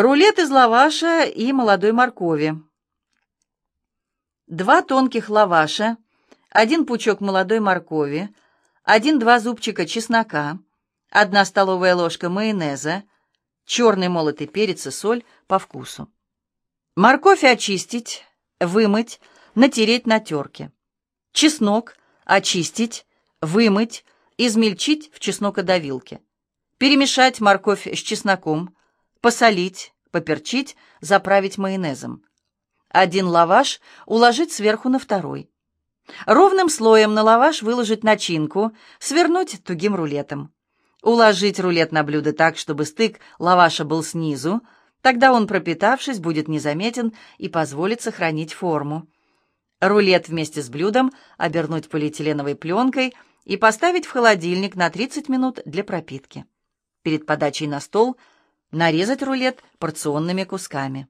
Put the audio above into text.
Рулет из лаваша и молодой моркови. Два тонких лаваша, один пучок молодой моркови, один-два зубчика чеснока, одна столовая ложка майонеза, черный молотый перец и соль по вкусу. Морковь очистить, вымыть, натереть на терке. Чеснок очистить, вымыть, измельчить в чеснокодавилке. Перемешать морковь с чесноком, посолить, поперчить, заправить майонезом. Один лаваш уложить сверху на второй. Ровным слоем на лаваш выложить начинку, свернуть тугим рулетом. Уложить рулет на блюдо так, чтобы стык лаваша был снизу, тогда он, пропитавшись, будет незаметен и позволит сохранить форму. Рулет вместе с блюдом обернуть полиэтиленовой пленкой и поставить в холодильник на 30 минут для пропитки. Перед подачей на стол – Нарезать рулет порционными кусками.